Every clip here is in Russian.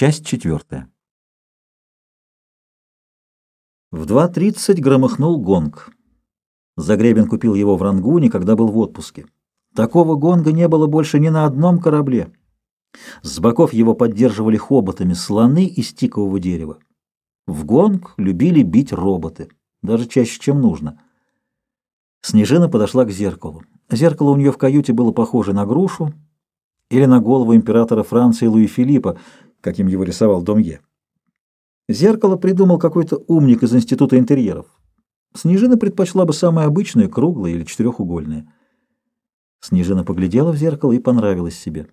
Часть четвертая. В 2.30 громыхнул гонг. Загребин купил его в Рангуне, когда был в отпуске. Такого гонга не было больше ни на одном корабле. С боков его поддерживали хоботами слоны из тикового дерева. В гонг любили бить роботы, даже чаще, чем нужно. Снежина подошла к зеркалу. Зеркало у нее в каюте было похоже на грушу или на голову императора Франции Луи Филиппа, каким его рисовал Домье. Зеркало придумал какой-то умник из Института интерьеров. Снежина предпочла бы самое обычное, круглое или четырехугольное. Снежина поглядела в зеркало и понравилась себе.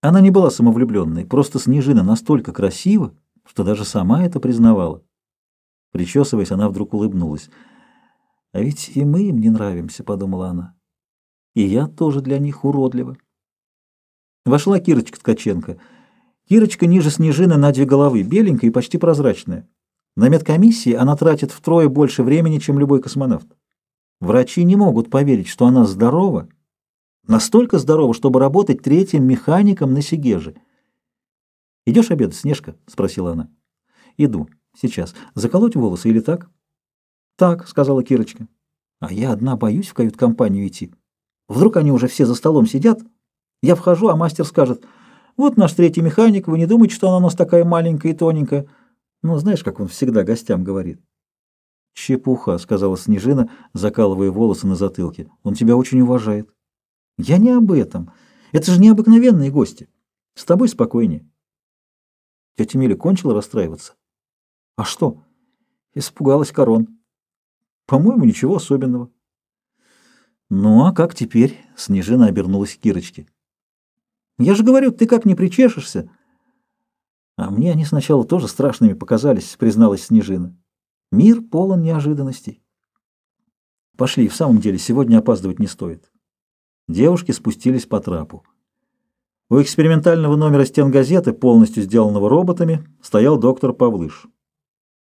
Она не была самовлюбленной, просто Снежина настолько красива, что даже сама это признавала. Причесываясь, она вдруг улыбнулась. «А ведь и мы им не нравимся», — подумала она. «И я тоже для них уродлива». Вошла Кирочка Ткаченко — Кирочка ниже Снежины на две головы, беленькая и почти прозрачная. На медкомиссии она тратит втрое больше времени, чем любой космонавт. Врачи не могут поверить, что она здорова, настолько здорова, чтобы работать третьим механиком на Сигеже. «Идешь обедать, Снежка?» — спросила она. «Иду. Сейчас. Заколоть волосы или так?» «Так», — сказала Кирочка. «А я одна боюсь в кают-компанию идти. Вдруг они уже все за столом сидят? Я вхожу, а мастер скажет...» Вот наш третий механик, вы не думаете, что она у нас такая маленькая и тоненькая? Ну, знаешь, как он всегда гостям говорит. Чепуха, сказала Снежина, закалывая волосы на затылке. Он тебя очень уважает. Я не об этом. Это же необыкновенные гости. С тобой спокойнее. Тетя Миля кончила расстраиваться. А что? Испугалась корон. По-моему, ничего особенного. Ну, а как теперь? Снежина обернулась к Кирочке. Я же говорю, ты как не причешешься. А мне они сначала тоже страшными показались, призналась Снежина. Мир полон неожиданностей. Пошли, в самом деле, сегодня опаздывать не стоит. Девушки спустились по трапу. У экспериментального номера стен газеты, полностью сделанного роботами, стоял доктор Павлыш.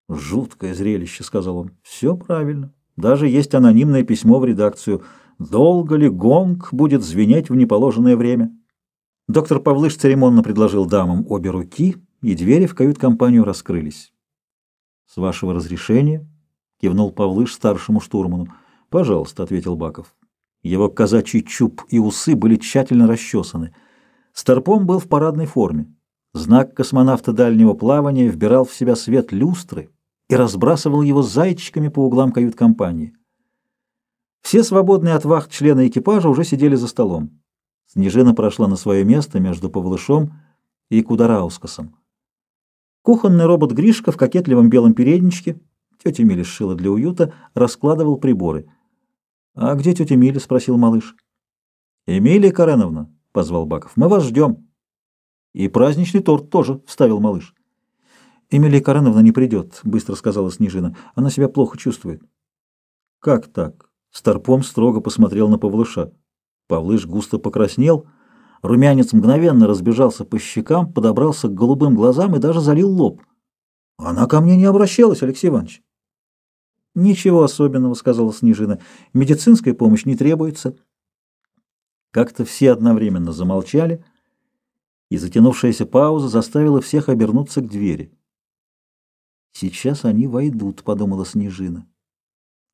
«Жуткое зрелище», — сказал он. «Все правильно. Даже есть анонимное письмо в редакцию. Долго ли гонг будет звенеть в неположенное время?» Доктор Павлыш церемонно предложил дамам обе руки, и двери в кают-компанию раскрылись. — С вашего разрешения? — кивнул Павлыш старшему штурману. — Пожалуйста, — ответил Баков. Его казачий чуб и усы были тщательно расчесаны. Старпом был в парадной форме. Знак космонавта дальнего плавания вбирал в себя свет люстры и разбрасывал его зайчиками по углам кают-компании. Все свободные от вахт члены экипажа уже сидели за столом. Снежина прошла на свое место между Павлышом и Кудараускасом. Кухонный робот Гришка в кокетливом белом передничке, тетя Миля сшила для уюта, раскладывал приборы. — А где тетя Миля? — спросил малыш. — Эмилия Кареновна, — позвал Баков, — мы вас ждем. — И праздничный торт тоже, — вставил малыш. — Эмилия Кареновна не придет, — быстро сказала Снежина. — Она себя плохо чувствует. — Как так? Старпом строго посмотрел на Павлыша. Павлыш густо покраснел, румянец мгновенно разбежался по щекам, подобрался к голубым глазам и даже залил лоб. «Она ко мне не обращалась, Алексей Иванович». «Ничего особенного», — сказала Снежина. «Медицинская помощь не требуется». Как-то все одновременно замолчали, и затянувшаяся пауза заставила всех обернуться к двери. «Сейчас они войдут», — подумала Снежина.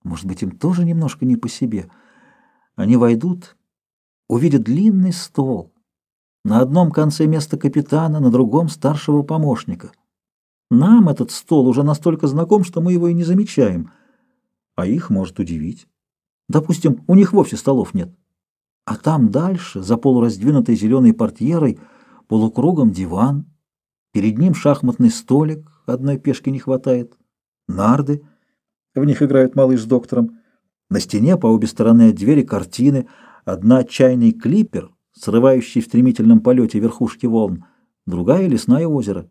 «Может быть, им тоже немножко не по себе. Они войдут увидит длинный стол. На одном конце место капитана, на другом старшего помощника. Нам этот стол уже настолько знаком, что мы его и не замечаем, а их может удивить. Допустим, у них вовсе столов нет. А там дальше, за полураздвинутой зеленой портьерой, полукругом диван, перед ним шахматный столик, одной пешки не хватает, нарды, в них играют малыш с доктором, на стене по обе стороны от двери картины — Одна чайный клипер, срывающий в стремительном полете верхушки волн, другая — лесное озеро.